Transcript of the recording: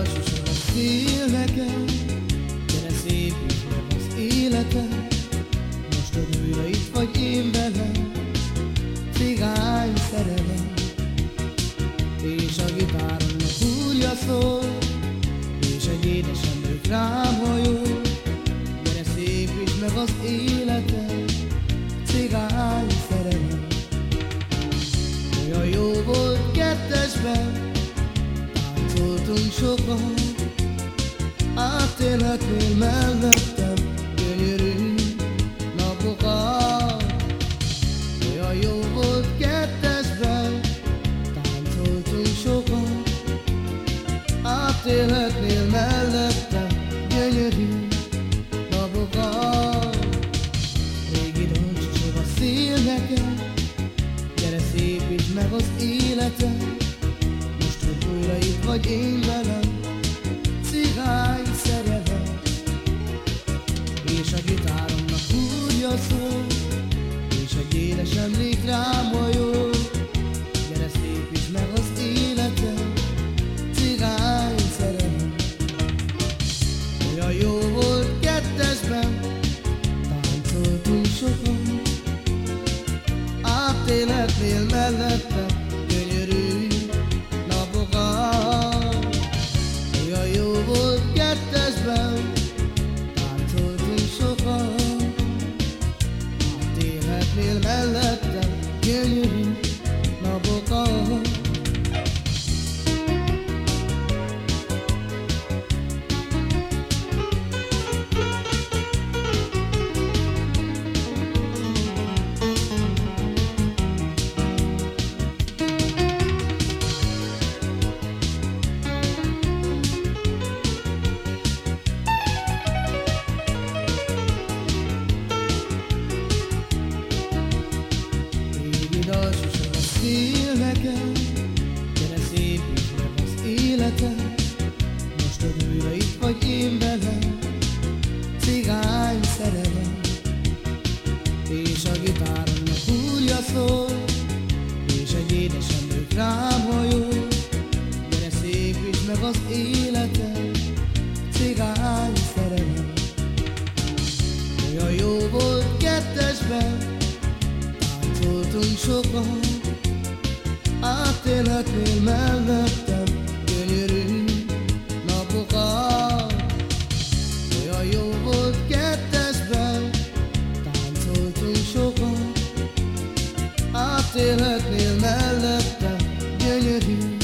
dal sosem a szél nekem Gyere Sokat Átélhetnél mellettem Gyönyörű napokat Olyan jó volt kettesben Táncoltunk sokat Átélhetnél mellettem Gyönyörű napokat Régi dolcsosog a szél nekem Gyere szépíts meg az életem Most, hogy újra itt vagy én Olyan szél nekem Gyere szépíts meg az életem. Most, hogy újra itt vagy én velem Cigány szerelem. És a gitáromnak húrja szól És egy édes emlék rám hajol. Gyere szépíts meg az életem Cigány szerelem. Olyan jó volt kettesben Táncoltunk szeretnél mellettem Gyönyörű napokat Olyan jó volt kettesben Táncoltunk sokat. Átélhetnél mellettem Gyönyörű